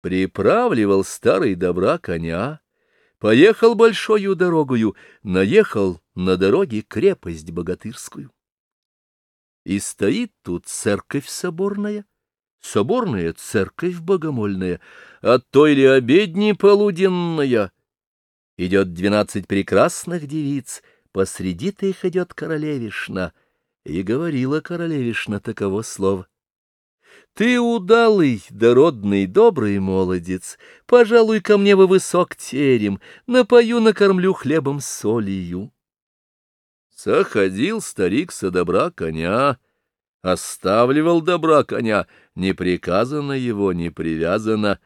Приправливал старый добра коня, поехал большою дорогою, наехал на дороге крепость богатырскую. И стоит тут церковь соборная, соборная церковь богомольная, от той ли обедни полуденная. Идет двенадцать прекрасных девиц, посреди-то их идет королевишна, и говорила королевишна таково слово. Ты удалый, дородный, добрый молодец, пожалуй, ко мне во высок терем, напою, накормлю хлебом солью. Заходил старик со добра коня, оставливал добра коня, не приказано его, не привязано.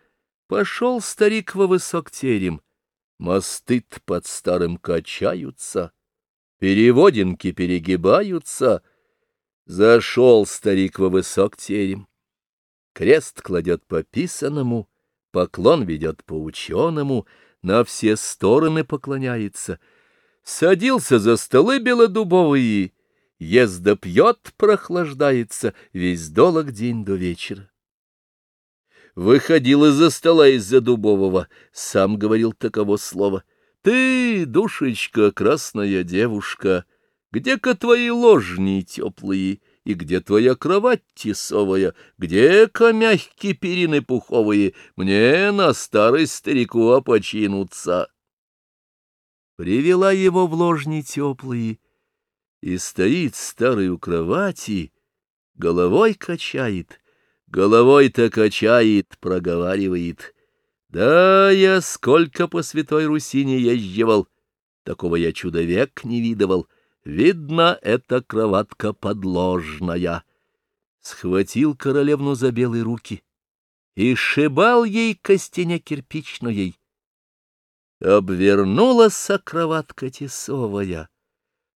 Пошел старик во высок терем, мосты под старым качаются, переводинки перегибаются. Зашел старик во высок терем. Крест кладет по писанному, поклон ведет по ученому, на все стороны поклоняется. Садился за столы белодубовые, ест да пьет, прохлаждается весь долг день до вечера. Выходил из-за стола из-за дубового, сам говорил таково слово. «Ты, душечка, красная девушка, где-ка твои ложни теплые?» И где твоя кровать тесовая, где-ка мягкие перины пуховые, мне на старость старику опочинуться. Привела его в ложни теплые, и стоит старый у кровати, головой качает, головой-то качает, проговаривает. Да, я сколько по Святой Руси не езживал, такого я чудовек не видывал, Видно, это кроватка подложная. Схватил королевну за белые руки и шибал ей костеня кирпичной. Обвернулась кроватка тесовая,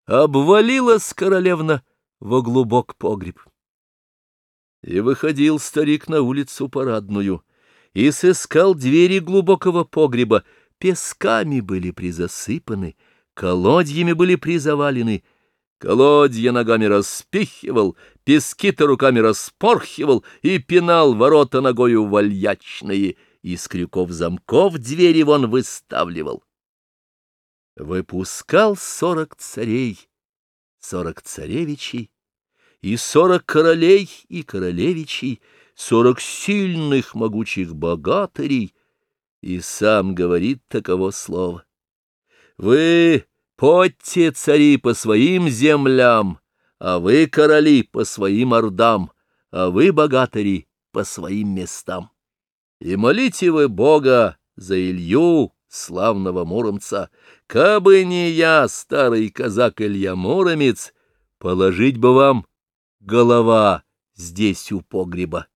обвалилась королевна во глубок погреб. И выходил старик на улицу парадную, и сыскал двери глубокого погреба, песками были призасыпаны, колодьями были призавалены, колодья ногами распихивал, пески-то руками распорхивал и пинал ворота ногою вальячные, из крюков замков двери вон выставливал. Выпускал сорок царей, сорок царевичей, и сорок королей и королевичей, сорок сильных могучих богатырей, и сам говорит таково слово. Вы подьте, цари, по своим землям, а вы, короли, по своим ордам, а вы, богатыри, по своим местам. И молите вы Бога за Илью, славного муромца, кабы не я, старый казак Илья Муромец, положить бы вам голова здесь у погреба.